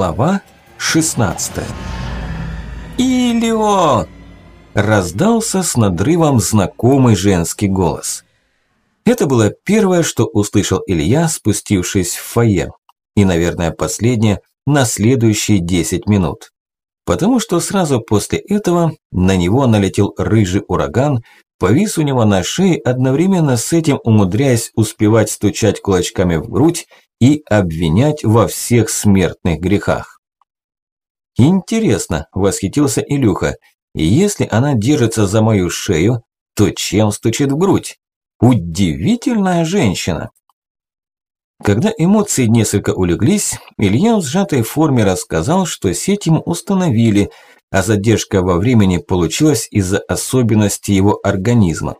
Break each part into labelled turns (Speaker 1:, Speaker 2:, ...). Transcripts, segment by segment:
Speaker 1: Глава 16 «Илио!» – раздался с надрывом знакомый женский голос. Это было первое, что услышал Илья, спустившись в фойе, и, наверное, последнее на следующие 10 минут. Потому что сразу после этого на него налетел рыжий ураган, повис у него на шее, одновременно с этим умудряясь успевать стучать кулачками в грудь и обвинять во всех смертных грехах. Интересно, восхитился Илюха, если она держится за мою шею, то чем стучит в грудь? Удивительная женщина. Когда эмоции несколько улеглись, Илья в сжатой форме рассказал, что сеть ему установили, а задержка во времени получилась из-за особенностей его организма.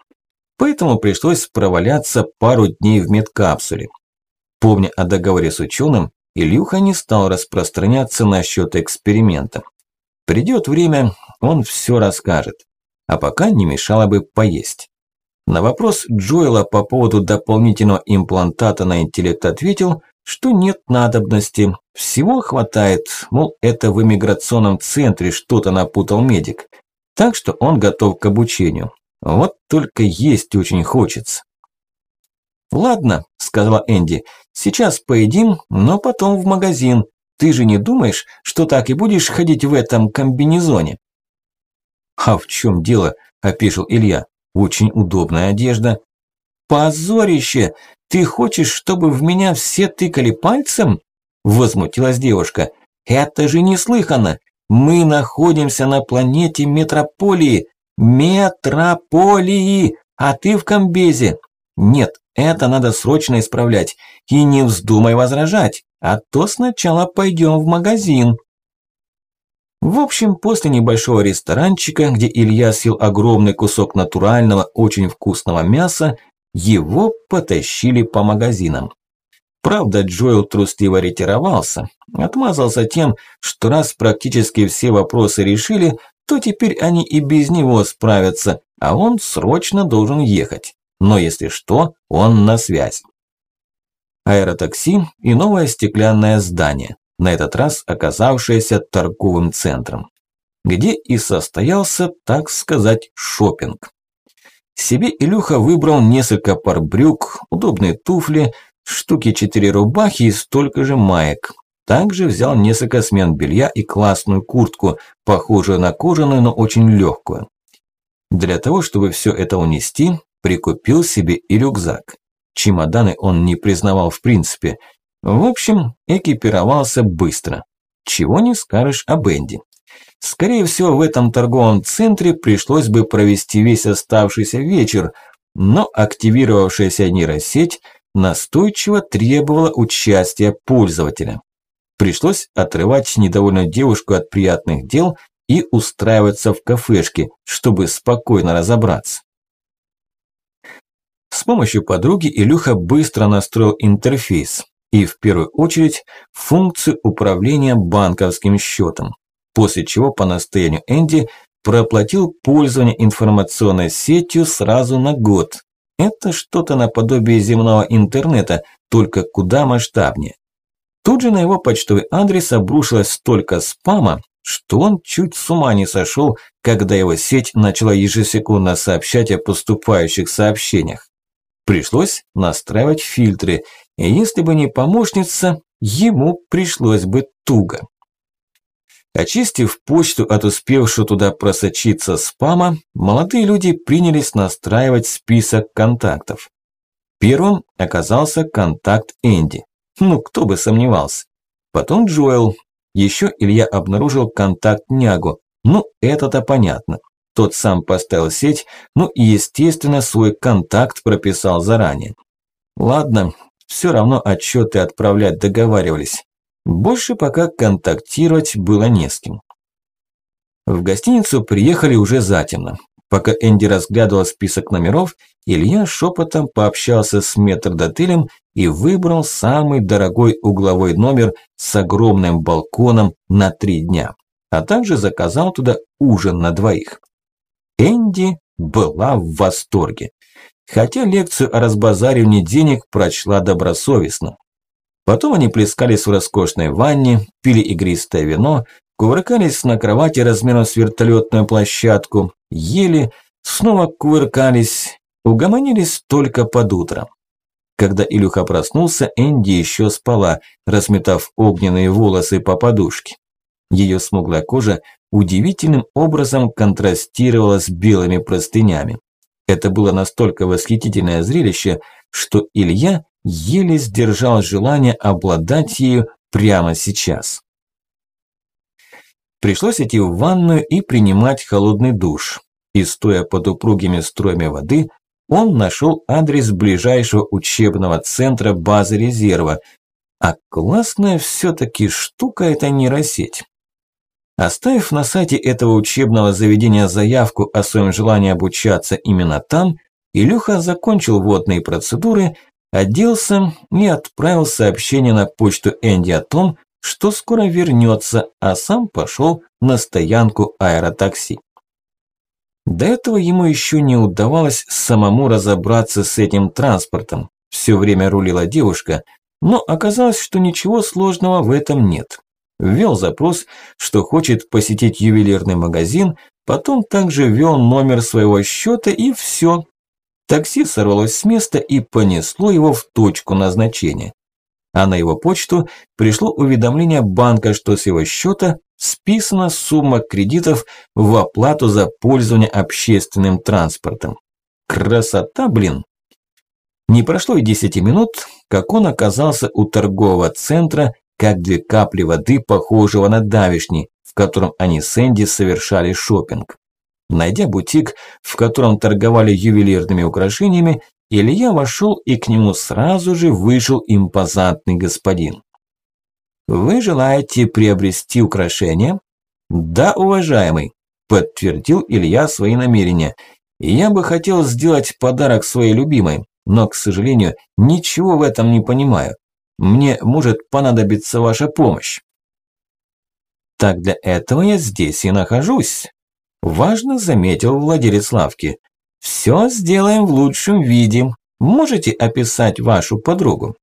Speaker 1: Поэтому пришлось проваляться пару дней в медкапсуле. Помня о договоре с ученым, Илюха не стал распространяться насчет эксперимента. Придет время, он все расскажет. А пока не мешало бы поесть. На вопрос Джоэла по поводу дополнительного имплантата на интеллект ответил, что нет надобности, всего хватает, мол, это в иммиграционном центре что-то напутал медик. Так что он готов к обучению. Вот только есть очень хочется. «Ладно», – сказала Энди, – «сейчас поедим, но потом в магазин. Ты же не думаешь, что так и будешь ходить в этом комбинезоне?» «А в чем дело?» – опешил Илья. «Очень удобная одежда». «Позорище! Ты хочешь, чтобы в меня все тыкали пальцем?» – возмутилась девушка. «Это же неслыханно! Мы находимся на планете Метрополии! Метрополии! А ты в комбезе! Нет, это надо срочно исправлять. И не вздумай возражать, а то сначала пойдем в магазин. В общем, после небольшого ресторанчика, где Илья съел огромный кусок натурального, очень вкусного мяса, его потащили по магазинам. Правда, Джоэл трусливо ретировался, отмазался тем, что раз практически все вопросы решили, то теперь они и без него справятся, а он срочно должен ехать но если что, он на связь. Аэротакси и новое стеклянное здание, на этот раз оказавшееся торговым центром, где и состоялся, так сказать, шопинг. Себе Илюха выбрал несколько пар брюк, удобные туфли, штуки четыре рубахи и столько же маек. Также взял несколько смен белья и классную куртку, похожую на кожаную, но очень легкую. Для того, чтобы все это унести, прикупил себе и рюкзак. Чемоданы он не признавал в принципе. В общем, экипировался быстро. Чего не скажешь о Бенди. Скорее всего, в этом торговом центре пришлось бы провести весь оставшийся вечер, но активировавшаяся нейросеть настойчиво требовала участия пользователя. Пришлось отрывать недовольную девушку от приятных дел и устраиваться в кафешке, чтобы спокойно разобраться. С помощью подруги Илюха быстро настроил интерфейс и в первую очередь функцию управления банковским счетом, после чего по настоянию Энди проплатил пользование информационной сетью сразу на год. Это что-то наподобие земного интернета, только куда масштабнее. Тут же на его почтовый адрес обрушилось столько спама, что он чуть с ума не сошел, когда его сеть начала ежесекундно сообщать о поступающих сообщениях. Пришлось настраивать фильтры, и если бы не помощница, ему пришлось бы туго. Очистив почту от успевшего туда просочиться спама, молодые люди принялись настраивать список контактов. Первым оказался контакт Энди. Ну, кто бы сомневался. Потом Джоэл. Еще Илья обнаружил контакт Нягу. Ну, это-то понятно. Тот сам поставил сеть, ну и, естественно, свой контакт прописал заранее. Ладно, все равно отчеты отправлять договаривались. Больше пока контактировать было не с кем. В гостиницу приехали уже затемно. Пока Энди разглядывал список номеров, Илья шепотом пообщался с метрдотелем и выбрал самый дорогой угловой номер с огромным балконом на три дня, а также заказал туда ужин на двоих. Энди была в восторге. Хотя лекцию о разбазаривании денег прочла добросовестно. Потом они плескались в роскошной ванне, пили игристое вино, кувыркались на кровати размером с вертолетную площадку, ели, снова кувыркались, угомонились только под утро. Когда Илюха проснулся, Энди еще спала, разметав огненные волосы по подушке. Ее смуглая кожа удивительным образом контрастировала с белыми простынями. Это было настолько восхитительное зрелище, что Илья еле сдержал желание обладать ею прямо сейчас. Пришлось идти в ванную и принимать холодный душ. И стоя под упругими струями воды, он нашел адрес ближайшего учебного центра базы резерва. А классная все-таки штука эта нейросеть. Оставив на сайте этого учебного заведения заявку о своем желании обучаться именно там, Илюха закончил водные процедуры, оделся и отправил сообщение на почту Энди о том, что скоро вернется, а сам пошел на стоянку аэротакси. До этого ему еще не удавалось самому разобраться с этим транспортом. Все время рулила девушка, но оказалось, что ничего сложного в этом нет. Ввел запрос, что хочет посетить ювелирный магазин, потом также ввел номер своего счета и все. Такси сорвалось с места и понесло его в точку назначения. А на его почту пришло уведомление банка, что с его счета списана сумма кредитов в оплату за пользование общественным транспортом. Красота, блин! Не прошло и 10 минут, как он оказался у торгового центра, как две капли воды, похожего на давишни, в котором они с Энди совершали шопинг. Найдя бутик, в котором торговали ювелирными украшениями, Илья вошел и к нему сразу же вышел импозантный господин. Вы желаете приобрести украшения? Да, уважаемый, подтвердил Илья свои намерения. Я бы хотел сделать подарок своей любимой, но, к сожалению, ничего в этом не понимаю. Мне может понадобиться ваша помощь. Так для этого я здесь и нахожусь. Важно заметил владелец лавки. Все сделаем в лучшем виде. Можете описать вашу подругу?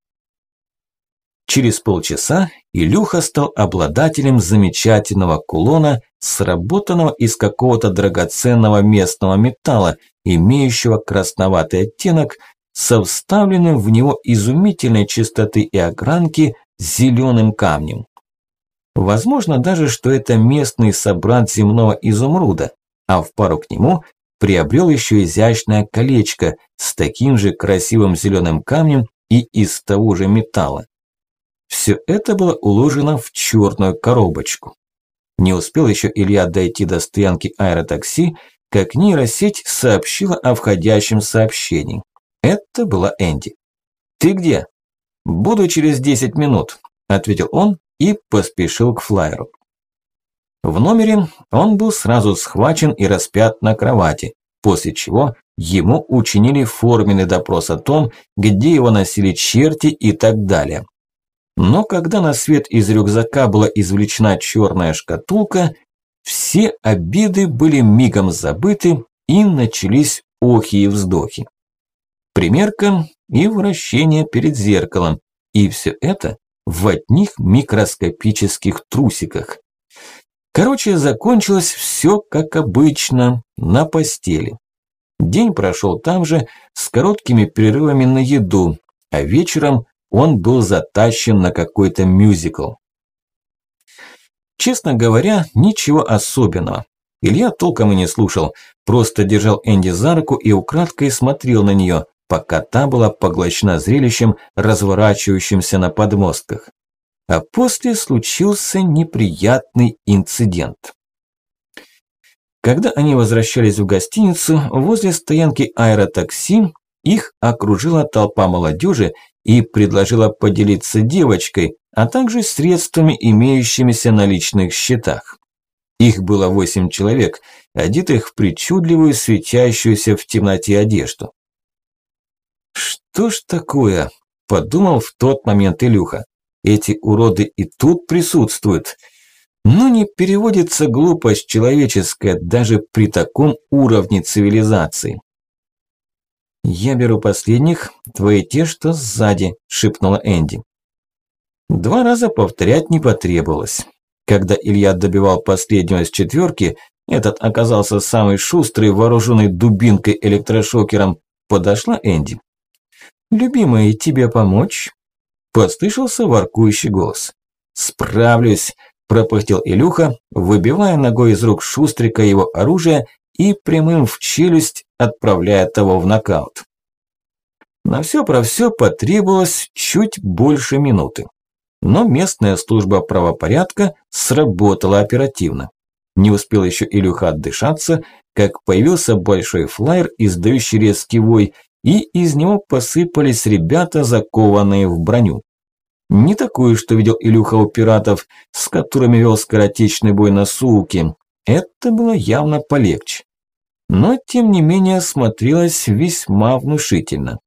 Speaker 1: Через полчаса Илюха стал обладателем замечательного кулона, сработанного из какого-то драгоценного местного металла, имеющего красноватый оттенок, со вставленным в него изумительной чистоты и огранки зеленым камнем. Возможно даже, что это местный собрат земного изумруда, а в пару к нему приобрел еще изящное колечко с таким же красивым зеленым камнем и из того же металла. Все это было уложено в черную коробочку. Не успел еще Илья дойти до стоянки аэротакси, как нейросеть сообщила о входящем сообщении. Это была Энди. «Ты где?» «Буду через 10 минут», – ответил он и поспешил к флайеру. В номере он был сразу схвачен и распят на кровати, после чего ему учинили форменный допрос о том, где его носили черти и так далее. Но когда на свет из рюкзака была извлечена черная шкатулка, все обиды были мигом забыты и начались охи и вздохи. Примерка и вращение перед зеркалом, и все это в одних микроскопических трусиках. Короче, закончилось все как обычно, на постели. День прошел там же, с короткими перерывами на еду, а вечером он был затащен на какой-то мюзикл. Честно говоря, ничего особенного. Илья толком и не слушал, просто держал Энди за руку и украдкой смотрел на нее, пока та была поглощена зрелищем, разворачивающимся на подмостках. А после случился неприятный инцидент. Когда они возвращались в гостиницу, возле стоянки аэротакси их окружила толпа молодежи и предложила поделиться девочкой, а также средствами, имеющимися на личных счетах. Их было восемь человек, одетых в причудливую, светящуюся в темноте одежду. «Что ж такое?» – подумал в тот момент Илюха. «Эти уроды и тут присутствуют. Но не переводится глупость человеческая даже при таком уровне цивилизации». «Я беру последних, твои те, что сзади», – шепнула Энди. Два раза повторять не потребовалось. Когда Илья добивал последнего из четверки, этот оказался самый шустрый, вооруженный дубинкой-электрошокером, подошла Энди. «Любимая, тебе помочь?» Послышался воркующий голос. «Справлюсь», – пропыхтел Илюха, выбивая ногой из рук Шустрика его оружие и прямым в челюсть отправляя того в нокаут. На все про все потребовалось чуть больше минуты. Но местная служба правопорядка сработала оперативно. Не успел еще Илюха отдышаться, как появился большой флайер, издающий резкий вой, и из него посыпались ребята, закованные в броню. Не такую, что видел Илюха у пиратов, с которыми вел скоротечный бой на Сууке. Это было явно полегче. Но, тем не менее, смотрелось весьма внушительно.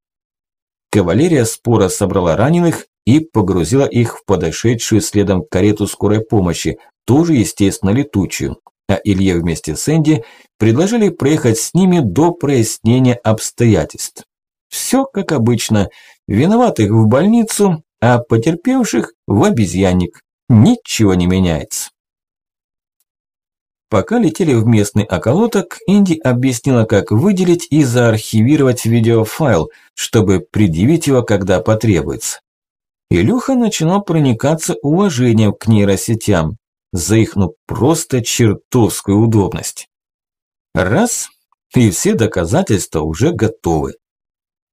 Speaker 1: Кавалерия спора собрала раненых и погрузила их в подошедшую следом карету скорой помощи, тоже, естественно, летучую. А Илье вместе с Энди предложили проехать с ними до прояснения обстоятельств. Все как обычно. Виноватых в больницу, а потерпевших в обезьянник. Ничего не меняется. Пока летели в местный околоток, Инди объяснила, как выделить и заархивировать видеофайл, чтобы предъявить его, когда потребуется. Илюха начинал проникаться уважением к нейросетям за их ну просто чертовскую удобность. Раз, и все доказательства уже готовы.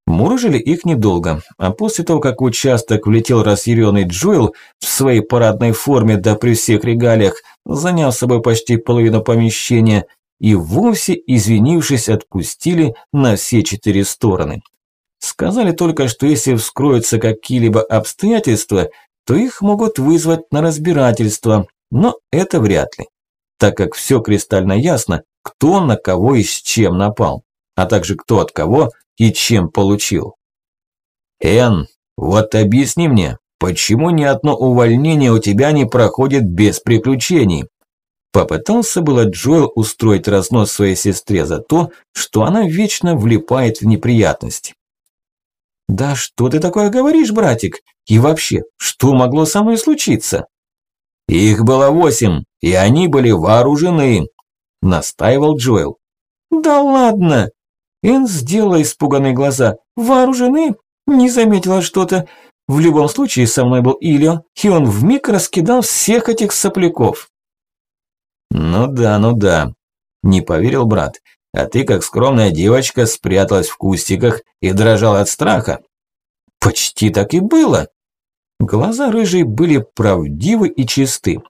Speaker 1: Мурыжили их недолго, а после того, как в участок влетел разъяренный Джоэл в своей парадной форме да при всех регалиях, заняв собой почти половину помещения, и вовсе, извинившись, отпустили на все четыре стороны. Сказали только, что если вскроются какие-либо обстоятельства, то их могут вызвать на разбирательство, но это вряд ли, так как все кристально ясно, кто на кого и с чем напал, а также кто от кого и чем получил. Эн, вот объясни мне, почему ни одно увольнение у тебя не проходит без приключений? Попытался было Джоэл устроить разнос своей сестре за то, что она вечно влипает в неприятности. «Да что ты такое говоришь, братик? И вообще, что могло со мной случиться?» «Их было восемь, и они были вооружены», – настаивал Джоэл. «Да ладно!» Энн сделала испуганные глаза. «Вооружены? Не заметила что-то. В любом случае, со мной был Ильо, и он вмиг раскидал всех этих сопляков». «Ну да, ну да», – не поверил брат. «А ты, как скромная девочка, спряталась в кустиках и дрожала от страха». «Почти так и было». Глаза рыжие были правдивы и чисты.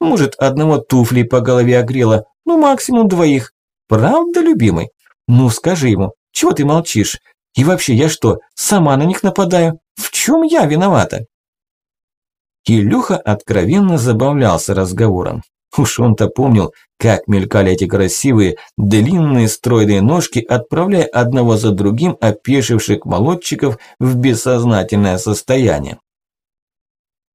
Speaker 1: Может, одного туфли по голове огрела, ну максимум двоих. Правда, любимый? Ну, скажи ему, чего ты молчишь? И вообще, я что, сама на них нападаю? В чем я виновата? Илюха откровенно забавлялся разговором. Уж он-то помнил, как мелькали эти красивые, длинные стройные ножки, отправляя одного за другим опешивших молодчиков в бессознательное состояние.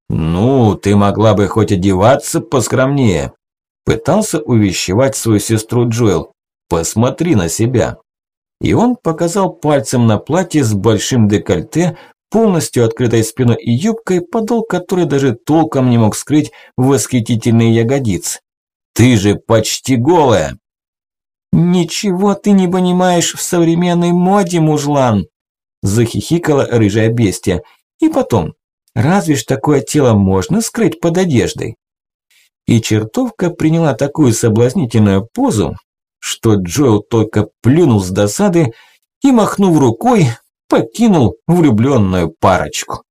Speaker 1: «Ну, ты могла бы хоть одеваться поскромнее», – пытался увещевать свою сестру Джоэл. Посмотри на себя. И он показал пальцем на платье с большим декольте, полностью открытой спиной и юбкой, подол которой даже толком не мог скрыть восхитительные ягодицы. Ты же почти голая. Ничего ты не понимаешь в современной моде, мужлан, захихикала рыжая бестия. И потом, разве ж такое тело можно скрыть под одеждой? И чертовка приняла такую соблазнительную позу, что Джоэл только плюнул с досады и, махнув рукой, покинул влюбленную парочку.